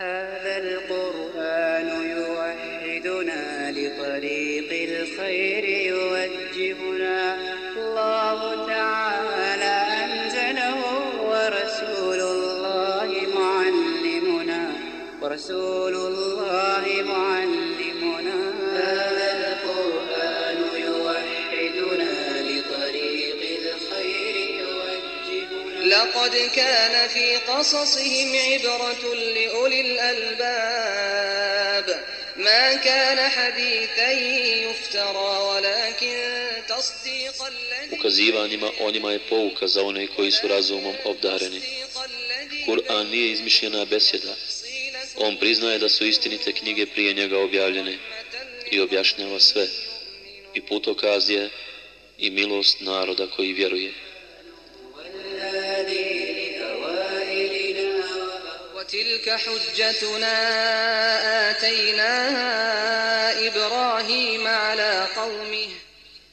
هذا القرآن يوحدنا لطريق الخير يوجهنا. الله تعالى أنزله ورسول الله معلمنا. ورسول الله معلمنا. هذا القرآن يوحدنا لطريق الخير يوجهنا. لقد كان في قصصهم عبرة Ukazivanjima onima je pouka za one koji su razumom obdareni. Kur'an nije izmišljena besjeda. On priznaje da su istinite knjige prije njega objavljene i objašnjava sve. I putokaz je i milost naroda koji vjeruje. وتلك حجتنا آتيناها إبراهيم على قومه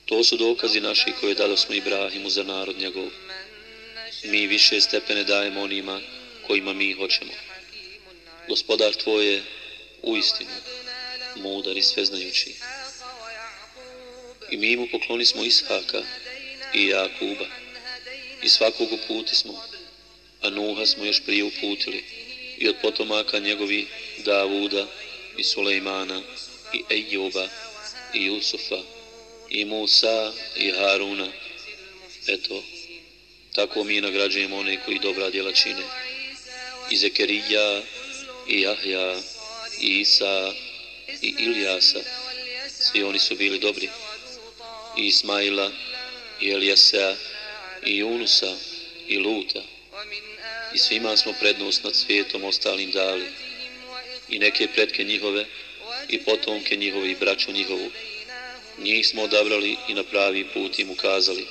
To su dokazi naši koje dali smo Ibrahimu za narod njegov. Mi više stepene dajemo onima kojima mi hoćemo. Gospodar tvoj je u istinu, mudar i sveznajući. I mi mu pokloni smo Ishaka i Jakuba. I svakog uputi smo, a Nuha smo još prije uputili. I od potomaka njegovi Davuda i Sulejmana i Ejuba i Jusufa i Musa i Haruna. Eto, tako mi nagrađujemo one koji dobra djela čine. I Zekerija, i Jahja, i Isa, i Ilijasa. Svi oni su bili dobri. I Ismaila, i Elijasa, i Unusa, i Luta. I svima smo prednost nad svijetom ostalim dali. I neke pretke njihove, i potomke njihove, i braću njihovu. Njih smo odabrali i na pravi put im ukazali.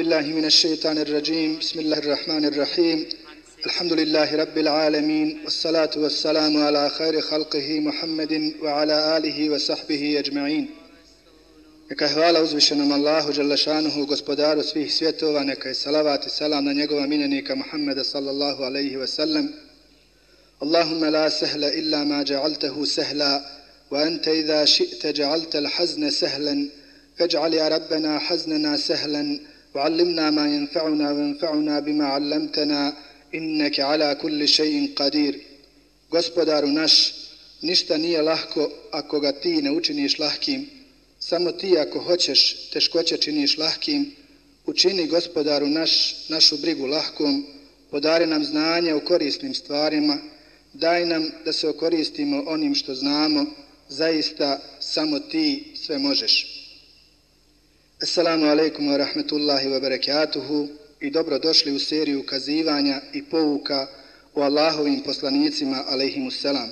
بالله من الشيطان الرجيم بسم الله الرحمن الرحيم الحمد لله رب العالمين والصلاة والسلام على خير خلقه محمد وعلى آله وصحبه أجمعين Neka je hvala uzvišenom Allahu Đalešanuhu, gospodaru svih svjetova, neka je salavat i salam na njegova miljenika Muhammeda sallallahu alaihi wa sallam. Allahumma la sehla illa ma ja'altahu sehla, wa anta idha ši'te ja'alta al-hazna sehlan, فاجعل يا ربنا حزننا سهلا وعلمنا ما ينفعنا وانفعنا بما علمتنا إنك على كل شيء قدير Gospodaru naš, ništa nije lahko ako ga ti ne učiniš lahkim. Samo ti ako hoćeš teškoće činiš lahkim. Učini gospodaru naš, našu brigu lahkom. Podari nam znanje o korisnim stvarima. Daj nam da se okoristimo onim što znamo. Zaista samo ti sve možeš. Assalamu alaikum wa rahmetullahi wa barakatuhu i dobrodošli u seriju kazivanja i pouka o Allahovim poslanicima alaihimussalam.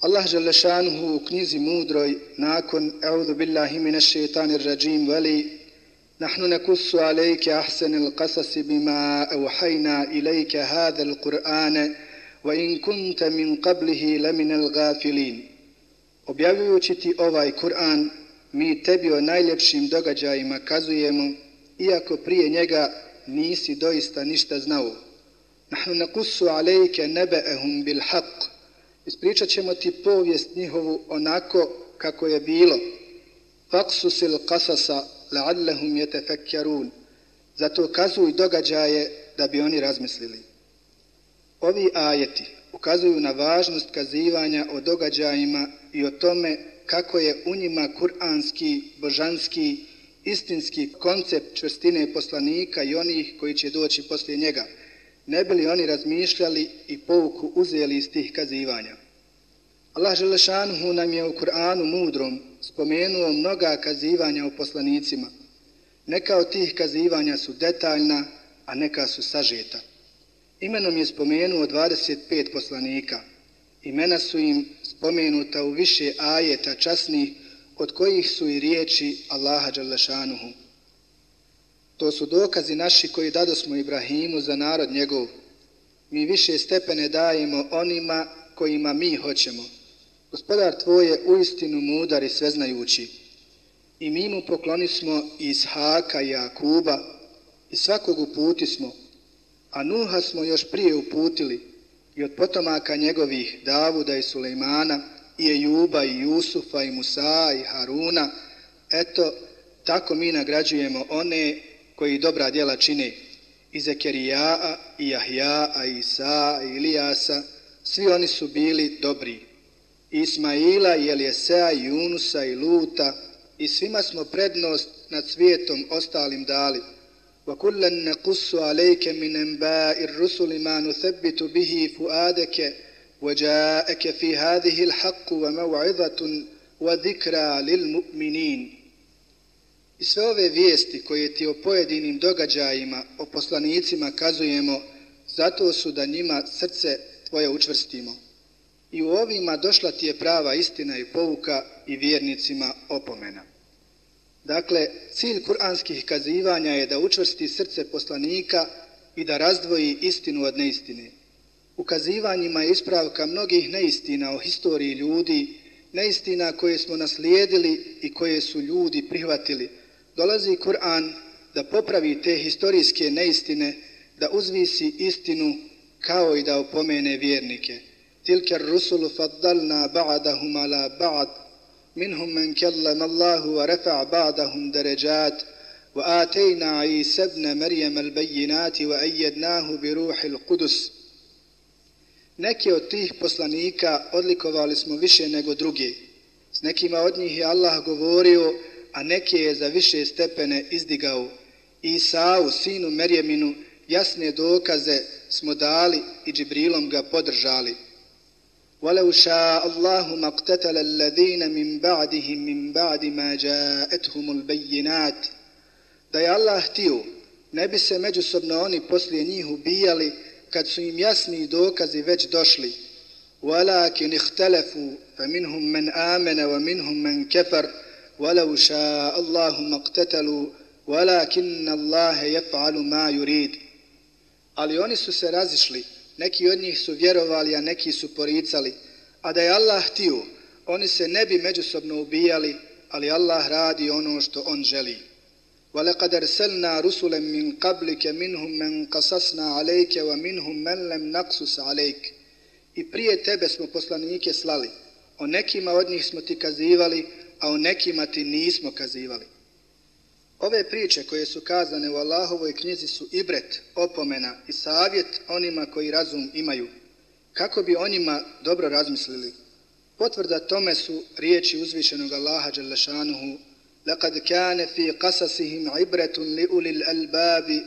Allah Želešanuhu u knjizi mudroj nakon Eudhu billahi minash shaitanir rajim veli Nahnu nakussu alejke ahsanil qasasi bima evhajna ilajke hadhal Qur'ane wa in kunta min qablihi laminal gafilin. Objavljujući ti ovaj Kur'an, mi tebi o najljepšim događajima kazujemo, iako prije njega nisi doista ništa znao. Nahnu nakussu alejke nebe'ehum bil haq. Ispričat ćemo ti povijest njihovu onako kako je bilo. Faksusil kasasa la'allahum yatafakkarun. Zato kazuj događaje da bi oni razmislili. Ovi ajeti ukazuju na važnost kazivanja o događajima i o tome kako je u njima kuranski, božanski, istinski koncept čvrstine poslanika i onih koji će doći poslije njega. Ne bili oni razmišljali i pouku uzeli iz tih kazivanja. Allah Želešanuhu nam je u Kur'anu mudrom spomenuo mnoga kazivanja o poslanicima. Neka od tih kazivanja su detaljna, a neka su sažeta. Imenom je spomenuo 25 poslanika. Imena su im spomenuta u više ajeta časnih, od kojih su i riječi Allaha Đalešanuhu. To su dokazi naši koji dadosmo Ibrahimu za narod njegov. Mi više stepene dajemo onima kojima mi hoćemo. Gospodar tvoj je uistinu mudar i sveznajući. I mi mu poklonismo iz Haka i Jakuba i svakog uputi smo, a Nuha smo još prije uputili i od potomaka njegovih Davuda i Sulejmana i Ejuba i Jusufa i Musa i Haruna. Eto, tako mi nagrađujemo one koji dobra djela čine i Zekerijaa i Jahjaa i Isa i Ilijasa, svi oni su bili dobri. Ismaila i Elijesea i Junusa i Luta i svima smo prednost nad svijetom ostalim dali. وَكُلًّا نَقُصُّ عَلَيْكَ مِنْ أَنْبَاءِ الرُّسُلِ مَا نُثَبِّتُ بِهِ فُؤَادَكَ وَجَاءَكَ فِي هَذِهِ الْحَقُّ وَمَوْعِظَةٌ وَذِكْرَى لِلْمُؤْمِنِينَ I sve ove vijesti koje ti o pojedinim događajima, o poslanicima kazujemo, zato su da njima srce tvoje učvrstimo. I u ovima došla ti je prava istina i pouka i vjernicima opomena. Dakle, cilj kuranskih kazivanja je da učvrsti srce poslanika i da razdvoji istinu od neistine. Ukazivanjima je ispravka mnogih neistina o historiji ljudi, neistina koje smo naslijedili i koje su ljudi prihvatili. Dolazi Kur'an da popravi te historijske neistine, da uzvisi istinu kao i da opomene vjernike. Tilker rusulu faddalna ba'dahum ala ba'd, منهم من كلم الله ورفع بعضهم درجات وآتينا عيسى ابن مريم البينات وأيدناه بروح القدس wa. Neke od tih poslanika odlikovali smo više nego druge. S nekima od njih je Allah govorio, a neke je za više stepene izdigao. Isau, sinu Merjeminu, jasne dokaze smo dali i Džibrilom ga podržali. وَلَوْ شَاءَ اللَّهُ مَقْتَتَلَ الَّذِينَ مِنْ بَعْدِهِمْ مِنْ بَعْدِ مَا جَاءَتْهُمُ الْبَيِّنَاتِ Da je Allah htio, ne bi se međusobno oni poslije njih ubijali kad su im jasni dokazi već došli. وَلَكِنْ اخْتَلَفُوا فَمِنْهُمْ مَنْ آمَنَ وَمِنْهُمْ مَنْ كَفَرْ وَلَوْ شَاءَ اللَّهُ مَقْتَتَلُوا وَلَكِنَّ اللَّهَ يَفْعَلُ مَا يُرِيدُ Ali oni su se razišli, neki od njih su vjerovali, a neki su poricali. A da je Allah htio, oni se ne bi međusobno ubijali, ali Allah radi ono što on želi. وَلَقَدْ أَرْسَلْنَا رُسُلًا مِنْ قَبْلِكَ مِنْهُمْ مَنْ قَصَصْنَا عَلَيْكَ وَمِنْهُمْ مَنْ لَمْ نَقْسُسَ عَلَيْكَ I prije tebe smo poslanike slali. O nekima od njih smo ti kazivali, a o nekima ti nismo kazivali. Ove priče koje su kazane u Allahovoj knjizi su ibret, opomena i savjet onima koji razum imaju, kako bi o njima dobro razmislili. Potvrda tome su riječi uzvišenog Allaha Đalešanuhu لقد كان في قصصهم عبرة لأولي الألباب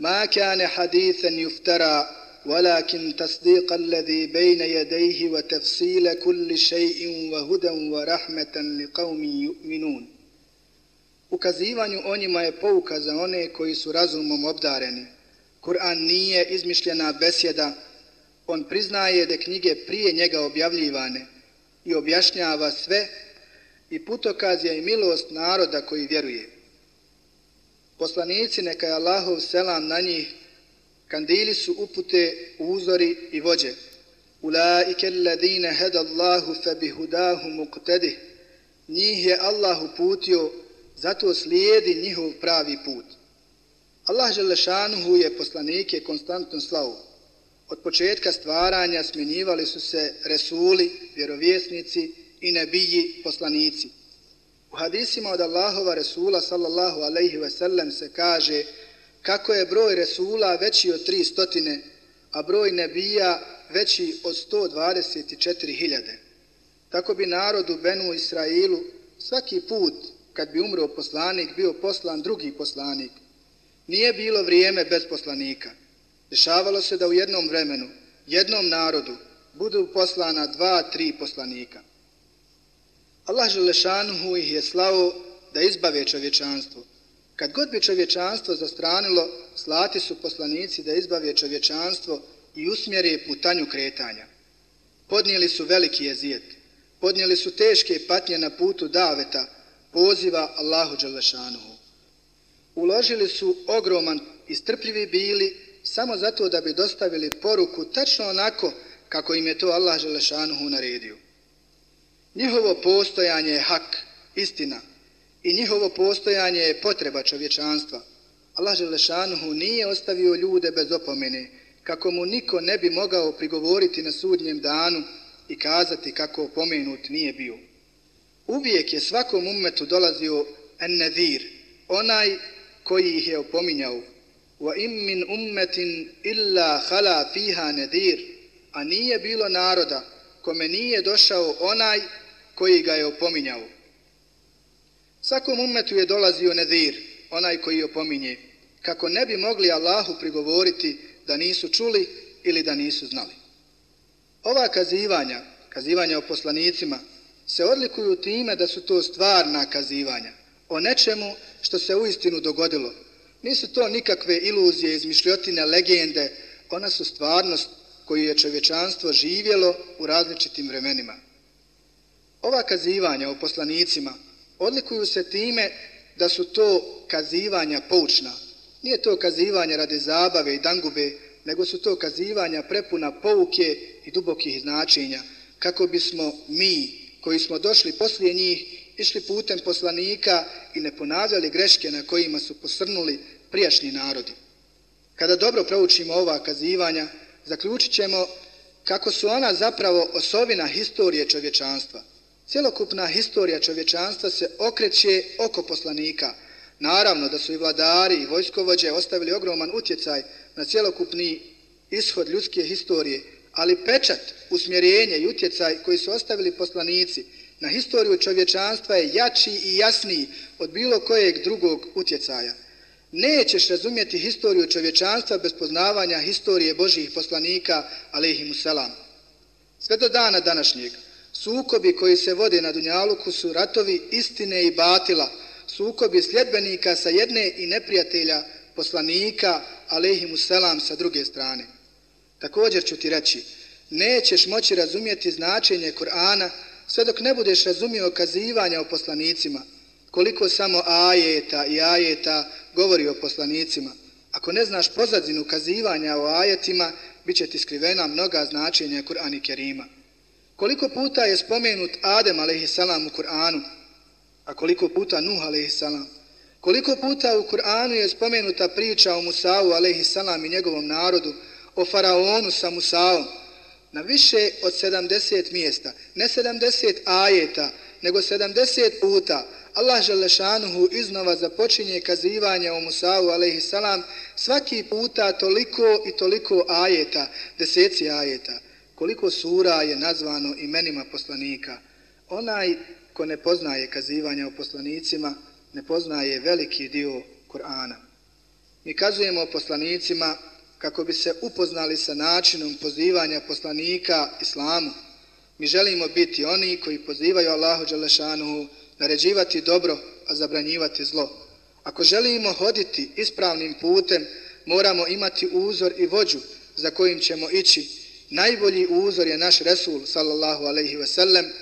ما كان حديثا يفترى ولكن تصديق الذي بين يديه وتفصيل كل شيء وهدى ورحمة لقوم يؤمنون Ukazivanju o njima je pouka za one koji su razumom obdareni. Kur'an nije izmišljena besjeda, on priznaje da knjige prije njega objavljivane i objašnjava sve i putokaz je i milost naroda koji vjeruje. Poslanici neka je Allahov selam na njih, kandili su upute, uzori i vođe. Ulaike alladine heda Allahu fe bihudahu muqtedih. Njih je Allah uputio, zato slijedi njihov pravi put. Allah Želešanuhu je poslanike konstantno slavu. Od početka stvaranja smjenjivali su se resuli, vjerovjesnici, i nebiji poslanici. U hadisima od Allahova Resula sallallahu alaihi ve sellem se kaže kako je broj Resula veći od tri stotine, a broj nebija veći od 124.000. Tako bi narodu Benu Israilu svaki put kad bi umro poslanik bio poslan drugi poslanik. Nije bilo vrijeme bez poslanika. Dešavalo se da u jednom vremenu, jednom narodu, budu poslana dva, tri poslanika. Allah Želešanuhu ih je slao da izbave čovječanstvo. Kad god bi čovječanstvo zastranilo, slati su poslanici da izbave čovječanstvo i usmjere putanju kretanja. Podnijeli su veliki jezijet, podnijeli su teške patnje na putu daveta, poziva Allahu Đalešanuhu. Uložili su ogroman i strpljivi bili samo zato da bi dostavili poruku tačno onako kako im je to Allah Đalešanuhu naredio. Njihovo postojanje je hak, istina, i njihovo postojanje je potreba čovječanstva. Allah Želešanuhu nije ostavio ljude bez opomene, kako mu niko ne bi mogao prigovoriti na sudnjem danu i kazati kako opomenut nije bio. Uvijek je svakom ummetu dolazio en-nedir, onaj koji ih je opominjao. Wa im min ummetin illa hala fiha nadir. a nije bilo naroda kome nije došao onaj koji ga je opominjao. Svakom umetu je dolazio nedir, onaj koji opominje, kako ne bi mogli Allahu prigovoriti da nisu čuli ili da nisu znali. Ova kazivanja, kazivanja o poslanicima, se odlikuju time da su to stvarna kazivanja o nečemu što se uistinu dogodilo. Nisu to nikakve iluzije, izmišljotine, legende, ona su stvarnost koju je čovječanstvo živjelo u različitim vremenima. Ova kazivanja o poslanicima odlikuju se time da su to kazivanja poučna. Nije to kazivanje radi zabave i dangube, nego su to kazivanja prepuna pouke i dubokih značenja, kako bismo mi, koji smo došli poslije njih, išli putem poslanika i ne ponavljali greške na kojima su posrnuli prijašnji narodi. Kada dobro proučimo ova kazivanja, zaključit ćemo kako su ona zapravo osovina historije čovječanstva – Cjelokupna historija čovječanstva se okreće oko poslanika. Naravno da su i vladari i vojskovođe ostavili ogroman utjecaj na cjelokupni ishod ljudske historije, ali pečat, usmjerenje i utjecaj koji su ostavili poslanici na historiju čovječanstva je jači i jasniji od bilo kojeg drugog utjecaja. Nećeš razumjeti historiju čovječanstva bez poznavanja historije Božih poslanika, alaihimu selam. Sve do dana današnjeg, Sukobi koji se vode na Dunjaluku su ratovi istine i batila, sukobi sljedbenika sa jedne i neprijatelja poslanika, alaihimu selam, sa druge strane. Također ću ti reći, nećeš moći razumjeti značenje Kur'ana sve dok ne budeš razumio kazivanja o poslanicima, koliko samo ajeta i ajeta govori o poslanicima. Ako ne znaš pozadinu kazivanja o ajetima, bit će ti skrivena mnoga značenja Kur'ani Kerima. Koliko puta je spomenut Adem a.s. u Kur'anu, a koliko puta Nuh a.s. Koliko puta u Kur'anu je spomenuta priča o Musavu a.s. i njegovom narodu, o faraonu sa Musaom na više od 70 mjesta, ne 70 ajeta, nego 70 puta, Allah Želešanuhu iznova započinje kazivanje o Musavu a.s. svaki puta toliko i toliko ajeta, deseci ajeta koliko sura je nazvano imenima poslanika. Onaj ko ne poznaje kazivanje o poslanicima, ne poznaje veliki dio Kur'ana. Mi kazujemo o poslanicima kako bi se upoznali sa načinom pozivanja poslanika islamu. Mi želimo biti oni koji pozivaju Allahu Đalešanuhu naređivati dobro, a zabranjivati zlo. Ako želimo hoditi ispravnim putem, moramo imati uzor i vođu za kojim ćemo ići najbolji uzor je naš Resul sallallahu alaihi ve sellem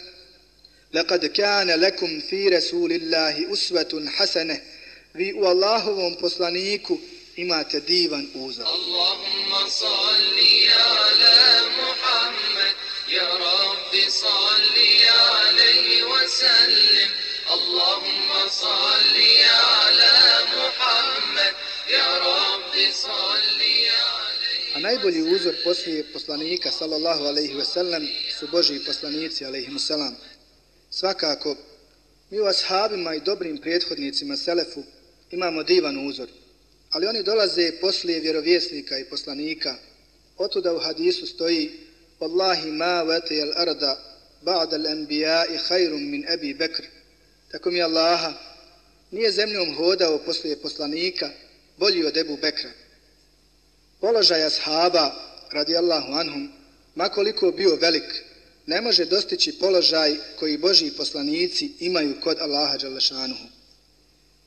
لقد كان لكم في رسول الله أسوة حسنة vi u Allahovom poslaniku imate divan uzor. Allahumma salli ala Muhammad, ya Rabbi salli alaihi wa sallim. Allahumma salli ala Muhammad, ya Rabbi salli A najbolji uzor poslije poslanika, sallallahu alaihi ve sellem, su Božiji poslanici, alaihi selam. Svakako, mi u ashabima i dobrim prethodnicima Selefu imamo divan uzor, ali oni dolaze poslije vjerovjesnika i poslanika. Otuda u hadisu stoji Wallahi ma vete jel arda ba'da l'anbiya i khayrum min Abi Bekr. Tako mi Allaha nije zemljom hodao poslije poslanika bolji od Ebu Bekra položaj ashaba radijallahu anhum, makoliko bio velik, ne može dostići položaj koji Božji poslanici imaju kod Allaha Đalešanuhu.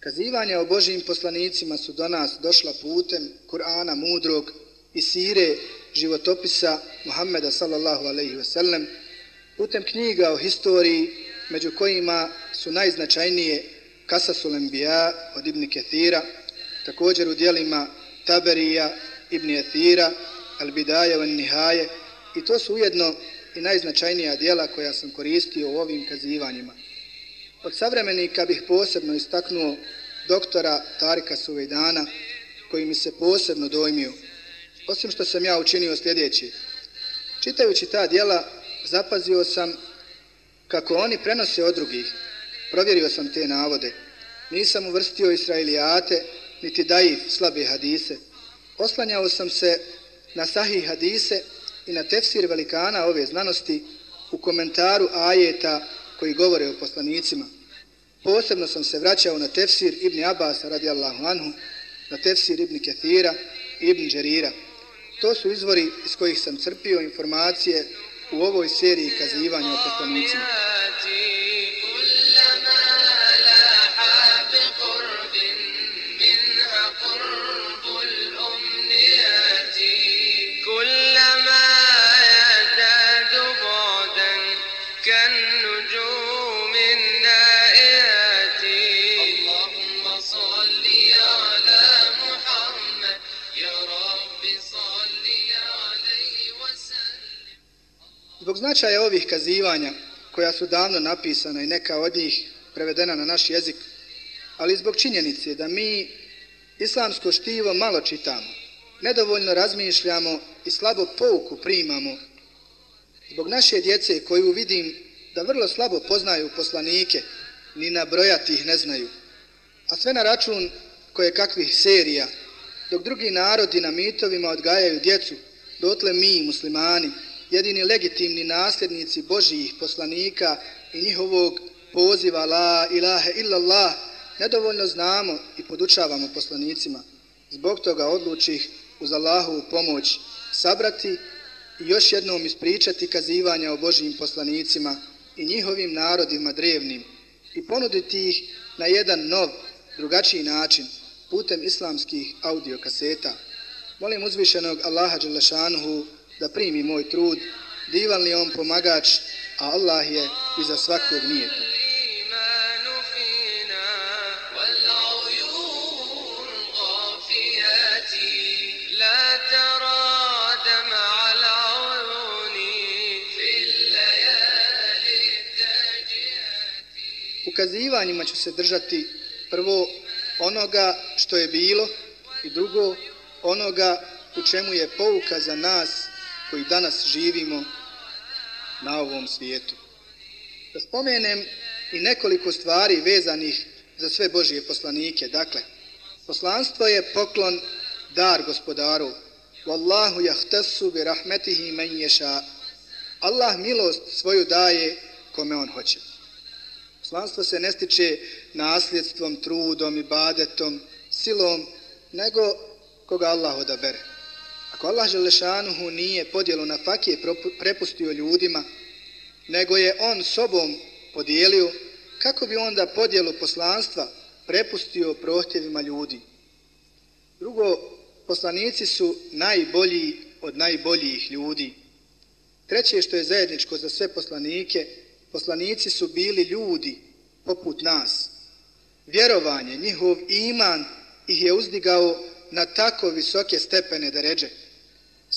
Kazivanje o Božijim poslanicima su do nas došla putem Kur'ana mudrog i sire životopisa Muhammeda sallallahu alaihi ve sellem, putem knjiga o historiji, među kojima su najznačajnije Kasasul Enbiya od Ibn Kethira, također u dijelima Taberija, Ibn Ethira, Al-Bidaje Al-Nihaje i to su ujedno i najznačajnija dijela koja sam koristio u ovim kazivanjima. Od savremenika bih posebno istaknuo doktora Tarika Suvejdana, koji mi se posebno dojmio, osim što sam ja učinio sljedeći. Čitajući ta dijela, zapazio sam kako oni prenose od drugih. Provjerio sam te navode. Nisam uvrstio Israilijate, niti daif slabe hadise. Oslanjao sam se na sahih hadise i na tefsir velikana ove znanosti u komentaru ajeta koji govore o poslanicima. Posebno sam se vraćao na tefsir Ibni Abbas radijallahu anhu, na tefsir Ibni Kathira i Ibni Đerira. To su izvori iz kojih sam crpio informacije u ovoj seriji kazivanja o poslanicima. Zbog značaja ovih kazivanja, koja su davno napisana i neka od njih prevedena na naš jezik, ali zbog činjenice da mi islamsko štivo malo čitamo, nedovoljno razmišljamo i slabo pouku primamo, zbog naše djece koju vidim da vrlo slabo poznaju poslanike, ni na brojati ih ne znaju, a sve na račun koje kakvih serija, dok drugi narodi na mitovima odgajaju djecu, dotle mi, muslimani, jedini legitimni nasljednici Božijih poslanika i njihovog poziva la ilahe illallah nedovoljno znamo i podučavamo poslanicima. Zbog toga odlučih uz Allahovu pomoć sabrati i još jednom ispričati kazivanja o Božijim poslanicima i njihovim narodima drevnim i ponuditi ih na jedan nov, drugačiji način putem islamskih audiokaseta. Molim uzvišenog Allaha Đelešanuhu da primi moj trud, divan li on pomagač, a Allah je iza svakog nijeta. Ukazivanjima ću se držati prvo onoga što je bilo i drugo onoga u čemu je pouka za nas koji danas živimo na ovom svijetu. Da spomenem i nekoliko stvari vezanih za sve Božije poslanike. Dakle, poslanstvo je poklon dar gospodaru. Wallahu jahtasu bi rahmetihi men ješa. Allah milost svoju daje kome on hoće. Poslanstvo se ne stiče nasljedstvom, trudom, ibadetom, silom, nego koga Allah odabere. Ako Allah Želešanuhu nije podjelu na fakije prepustio ljudima, nego je on sobom podijelio, kako bi onda podjelu poslanstva prepustio prohtjevima ljudi? Drugo, poslanici su najbolji od najboljih ljudi. Treće što je zajedničko za sve poslanike, poslanici su bili ljudi poput nas. Vjerovanje, njihov iman ih je uzdigao na tako visoke stepene da ređe.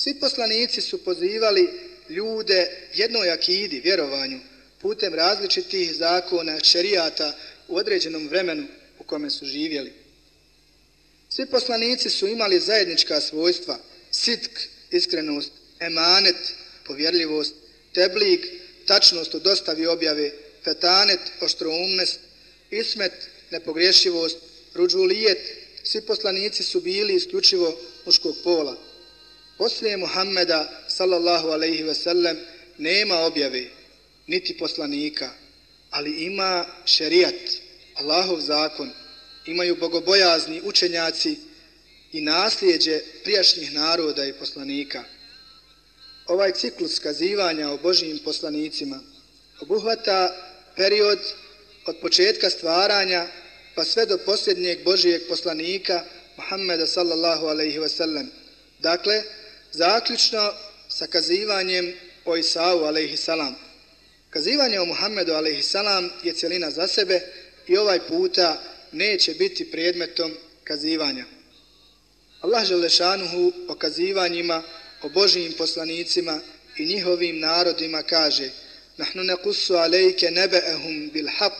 Svi poslanici su pozivali ljude jednoj akidi, vjerovanju, putem različitih zakona, šerijata u određenom vremenu u kome su živjeli. Svi poslanici su imali zajednička svojstva, sitk, iskrenost, emanet, povjerljivost, teblik, tačnost u dostavi objave, fetanet, oštroumnest, ismet, nepogrješivost, ruđulijet, svi poslanici su bili isključivo muškog pola. Poslije Muhammeda, sallallahu alaihi ve sellem, nema objave, niti poslanika, ali ima šerijat, Allahov zakon, imaju bogobojazni učenjaci i nasljeđe prijašnjih naroda i poslanika. Ovaj ciklus kazivanja o Božijim poslanicima obuhvata period od početka stvaranja pa sve do posljednjeg Božijeg poslanika Muhammeda sallallahu alaihi wasallam. Dakle, zaključno sa kazivanjem o Isau a.s. Kazivanje o Muhammedu a.s. je cijelina za sebe i ovaj puta neće biti predmetom kazivanja. Allah Želešanuhu o kazivanjima, o Božijim poslanicima i njihovim narodima kaže Nahnu nekussu alejke nebe'ehum bil haq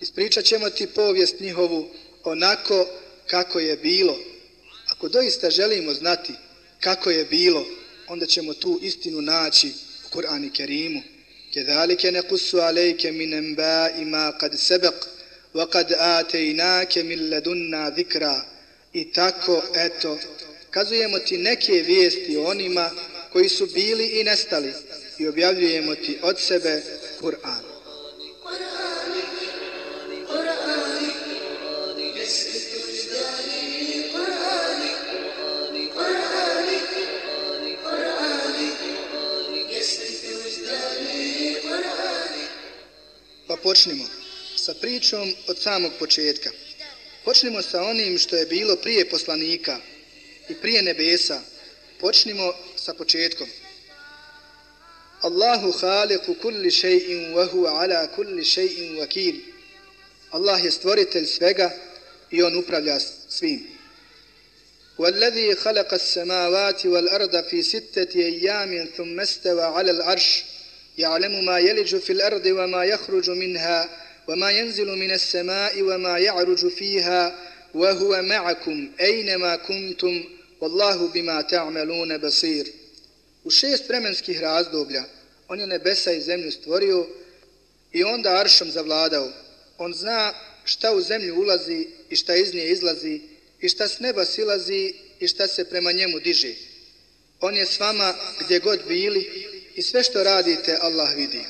Ispričat ćemo ti povijest njihovu onako kako je bilo. Ako doista želimo znati kako je bilo, onda ćemo tu istinu naći u Kur'ani Kerimu. Kedalike nekussu alejke min emba'i ma kad sebek wa kad atejnake min ledunna zikra. I tako, eto, kazujemo ti neke vijesti onima koji su bili i nestali i objavljujemo ti od sebe Kur'an. počnimo sa pričom od samog početka. Počnimo sa onim što je bilo prije poslanika i prije nebesa. Počnimo sa početkom. Allahu khaliqu kulli shay'in wa huwa ala kulli shay'in wakil. Allah je stvoritelj svega i on upravlja svim. Wallazi khalaqa as-samawati wal arda fi sittati ayamin thumma istawa ala al-'arsh. يعلم ما يلج في الأرض وما يخرج منها وما ينزل من السماء وما يعرج فيها وهو معكم أينما كنتم والله بما تعملون بصير U šest vremenskih razdoblja on je nebesa i zemlju stvorio i onda aršom zavladao. On zna šta u zemlju ulazi i šta iz nje izlazi i šta s neba silazi i šta se prema njemu diže. On je s vama gdje god bili i sve što radite Allah vidi.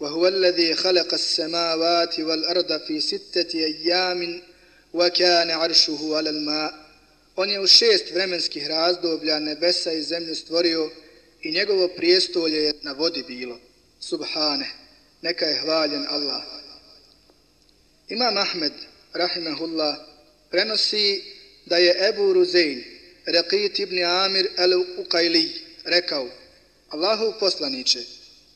وهو الذي خلق السماوات والأرض في ستة أيام وكان عرشه على الماء On je u šest vremenskih razdoblja nebesa i zemlju stvorio i njegovo prijestolje je na vodi bilo. Subhane, neka je hvaljen Allah. Imam Ahmed, rahimahullah, prenosi da je Ebu Ruzein, Rekit ibn Amir el-Uqajli, rekao, Allahov poslaniće,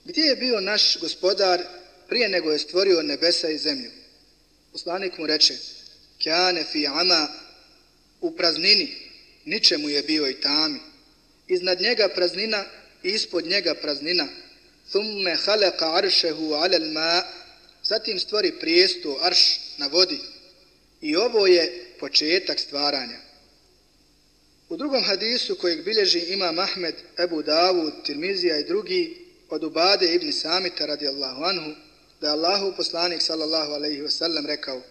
gdje je bio naš gospodar prije nego je stvorio nebesa i zemlju? Poslanik mu reče, Kjane fi ama, u praznini, ničemu je bio i tami. Iznad njega praznina i ispod njega praznina. Thumme halaka aršehu alel ma, zatim stvori prijestu arš na vodi. I ovo je početak stvaranja. U drugom hadisu kojeg bilježi Imam Ahmed, Ebu Davud, Tirmizija i drugi, od Ubade ibn Samita radijallahu anhu, da je Allahu poslanik sallallahu alaihi wasallam rekao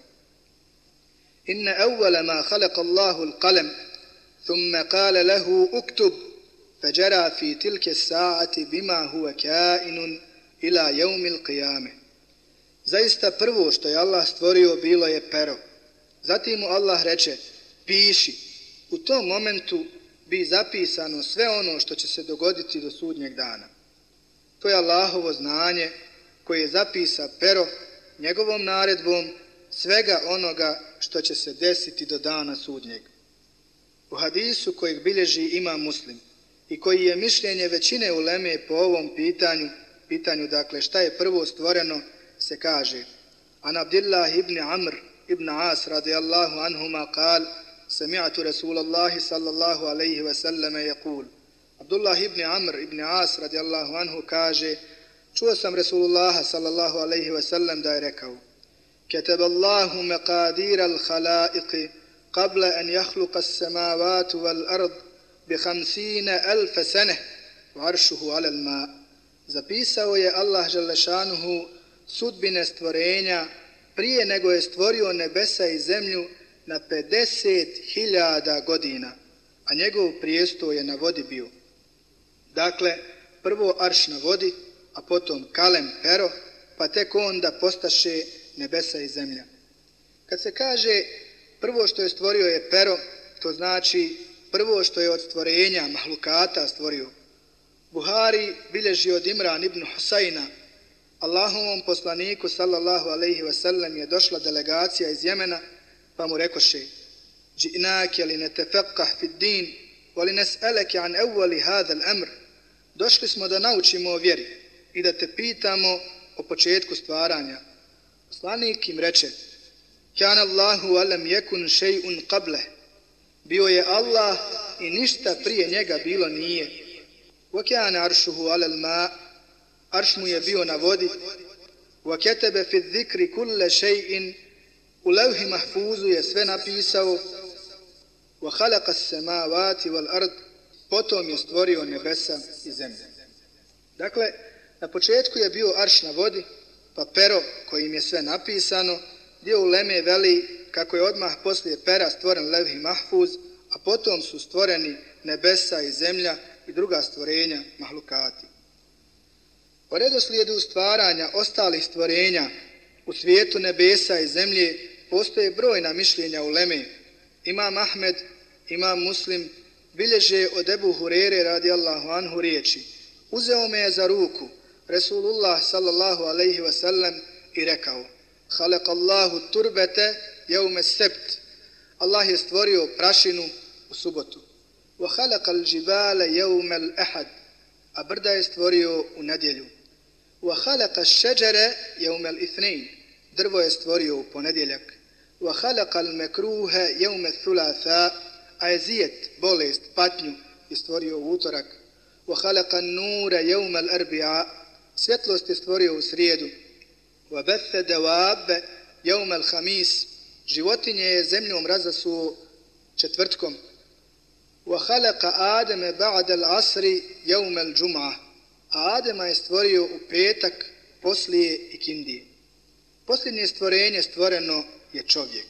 Inna evvela ma halaka Allahu l'kalem, thumme kale lehu uktub, feđera fi tilke sa'ati bima huwa kainun ila jeumil qiyame. Zaista prvo što je Allah stvorio bilo je pero. Zatim mu Allah reče, piši, u tom momentu bi zapisano sve ono što će se dogoditi do sudnjeg dana. To je Allahovo znanje koje je zapisa pero njegovom naredbom svega onoga što će se desiti do dana sudnjeg. U hadisu kojeg bilježi ima muslim i koji je mišljenje većine uleme po ovom pitanju, pitanju dakle šta je prvo stvoreno, se kaže An Abdillah ibn Amr ibn As radijallahu anhuma kal Sami'atu Rasulallahi sallallahu alaihi wa sallam je kul Abdullah ibn Amr ibn As radijallahu anhu kaže Čuo sam Rasulullah sallallahu alaihi wa sallam da je rekao كتب الله مقادير الخلائق قبل أن يخلق السماوات والأرض بخمسين ألف سنة وعرشه على الماء Zapisao je Allah Želešanuhu sudbine stvorenja prije nego je stvorio nebesa i zemlju na 50.000 godina, a njegov prijesto je na vodi bio. Dakle, prvo arš na vodi, a potom kalem pero, pa tek onda postaše nebesa i zemlja. Kad se kaže prvo što je stvorio je pero, to znači prvo što je od stvorenja mahlukata stvorio. Buhari bilježi od Imran ibn Husayna, Allahovom poslaniku sallallahu alaihi wasallam je došla delegacija iz Jemena pa mu rekoše, dži'nake li netefeqah fid din, voli nes'eleke an evvali hadha emr. Došli smo da naučimo o vjeri i da te pitamo o početku stvaranja. Poslanik im reče, Kan Allahu alam yakun shay'un qabla. Bio je Allah i ništa prije njega bilo nije. Wa kana arshuhu ala al-ma. Arš mu je bio na vodi. Wa kataba fi dhikri kull shay'in. U levhi mahfuzu je sve napisao. Wa khalaqa as-samawati wal ard. Potom je stvorio nebesa i zemlje. Dakle, na početku je bio arš na vodi, pa pero kojim je sve napisano, dio uleme veli kako je odmah poslije pera stvoren levhi mahfuz, a potom su stvoreni nebesa i zemlja i druga stvorenja mahlukati. Po redoslijedu stvaranja ostalih stvorenja u svijetu nebesa i zemlje postoje brojna mišljenja u Leme. Imam Ahmed, imam Muslim, bilježe od Ebu Hurere radijallahu anhu riječi. Uzeo me je za ruku Resulullah sallallahu alaihi wasallam i rekao Halek Allahu turbete jeume sept. Allah je stvorio prašinu u subotu. Wa halek al džibale jeume al ehad. A brda je stvorio u nedjelju. Wa halek al šeđere jeume al ithnein. Drvo je stvorio u ponedjeljak. وخلق المكروه يوم الثلاثاء a je zijet, bolest, patnju je stvorio u utorak وخلق النور يوم الأربعاء svjetlost je stvorio u srijedu وبث دواب يوم الخميس životinje je zemljom razasuo četvrtkom وخلق آدم بعد العصر يوم الجمعة Adema je stvorio u petak poslije ikindije. Posljednje stvorenje stvoreno je čovjek.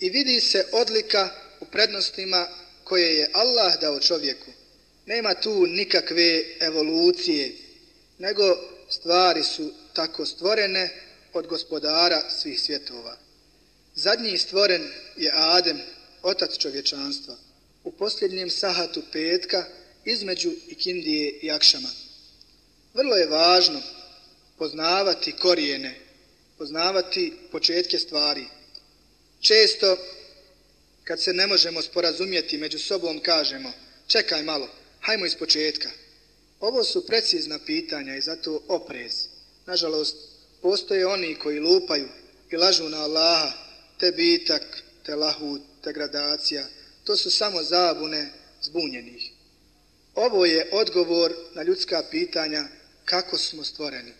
I vidi se odlika u prednostima koje je Allah dao čovjeku. Nema tu nikakve evolucije, nego stvari su tako stvorene od gospodara svih svjetova. Zadnji stvoren je Adem, otac čovječanstva, u posljednjem sahatu petka između Ikindije i Akšama. Vrlo je važno poznavati korijene, poznavati početke stvari. Često, kad se ne možemo sporazumjeti među sobom, kažemo, čekaj malo, hajmo iz početka. Ovo su precizna pitanja i zato oprez. Nažalost, postoje oni koji lupaju i lažu na Allaha, te bitak, te lahut, te gradacija. To su samo zabune zbunjenih. Ovo je odgovor na ljudska pitanja kako smo stvoreni,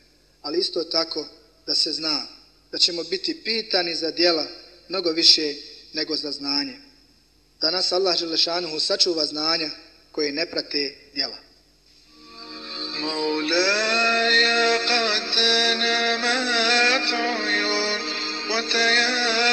ali isto tako da se zna da ćemo biti pitani za dijela mnogo više nego za znanje. Danas Allah Želešanuhu sačuva znanja koje ne prate dijela. مولاي قد نمت عيون وتيقظت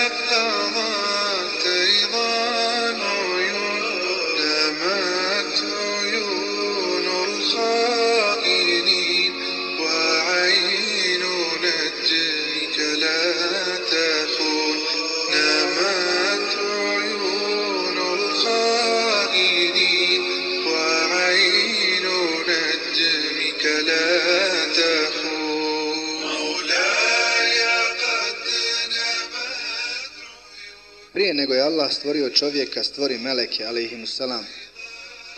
Prije nego je Allah stvorio čovjeka, stvori meleke, alaihimussalam.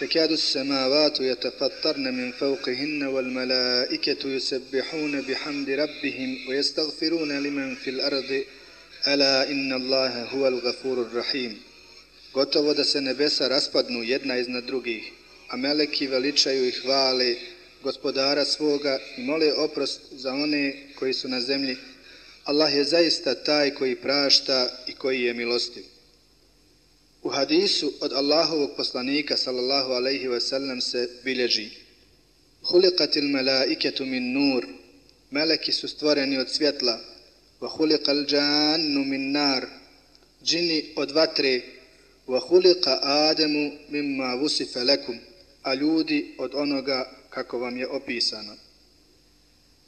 تكاد السماوات يتفطرن من فوقهن والملائكة يسبحون بحمد ربهم ويستغفرون لمن في الأرض ألا إن الله هو الغفور الرحيم Gotovo da se nebesa raspadnu jedna iznad drugih, a meleki veličaju i hvale gospodara svoga i mole oprost za one koji su na zemlji. Allah je zaista taj koji prašta i koji je milostiv. U hadisu od Allahovog poslanika sallallahu alaihi ve sellem se bilježi Hulikatil melaiketu min nur Meleki su stvoreni od svjetla Wa hulikal džannu min nar Džini od vatre Wa hulika Ademu mimma vusife lekum A ljudi od onoga kako vam je opisano.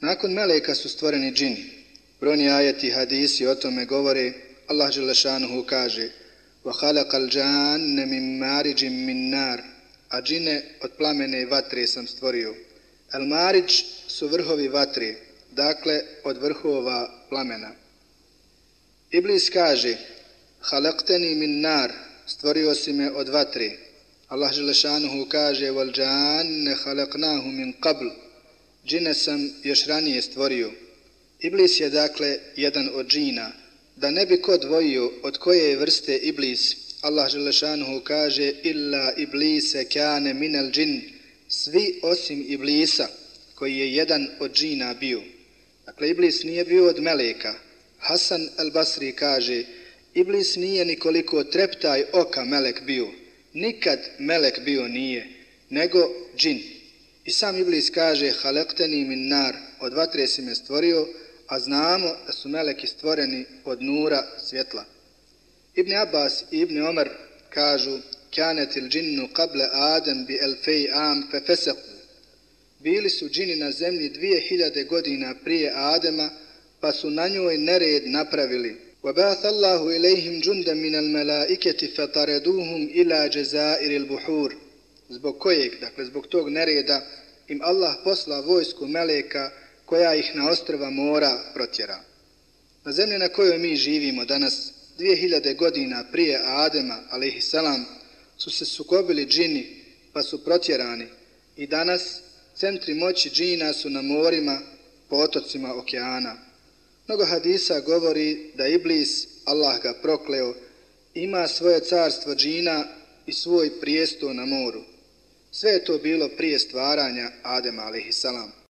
Nakon meleka su stvoreni džini. Brojni ajeti hadisi o tome govore Allah Želešanuhu kaže وَخَلَقَ الْجَانَّ مِنْ مَارِجٍ مِنْ نَارٍ A džine od plamene vatre sam stvorio. El Marić su vrhovi vatre, dakle od vrhova plamena. Iblis kaže, Halakteni min nar, stvorio si me od vatre. Allah Želešanuhu kaže, wal džanne halaknahu min qabl, džine sam još ranije stvorio. Iblis je dakle jedan od džina. Da ne bi ko dvojio od koje je vrste Iblis, Allah Želešanuhu kaže, illa iblise kane minel džin, svi osim Iblisa, koji je jedan od džina bio. Dakle, Iblis nije bio od meleka. Hasan al-Basri kaže, Iblis nije nikoliko treptaj oka melek bio. Nikad melek bio nije, nego džin. I sam Iblis kaže, halekteni min nar, od vatre si me stvorio, a znamo da su meleki stvoreni od nura svjetla. Ibn Abbas i Ibn Omar kažu, kjanetil džinnu kable Adem bi elfej am fe feseku. Bili su džini na zemlji dvije hiljade godina prije Adema, pa su na njoj nered napravili. وَبَاثَ اللَّهُ إِلَيْهِمْ جُنْدًا مِنَ الْمَلَائِكَةِ فَتَرَدُوهُمْ إِلَى جَزَائِرِ الْبُحُورِ Zbog kojeg, dakle zbog tog nereda, im Allah posla vojsku meleka koja ih na ostrva mora protjera. Na zemlji na kojoj mi živimo danas, 2000 godina prije Adema, alaihissalam, su se sukobili džini, pa su protjerani. I danas centri moći džina su na morima, po otocima okeana. Mnogo hadisa govori da Iblis, Allah ga prokleo, ima svoje carstvo džina i svoj prijesto na moru. Sve je to bilo prije stvaranja Adema alaihissalam.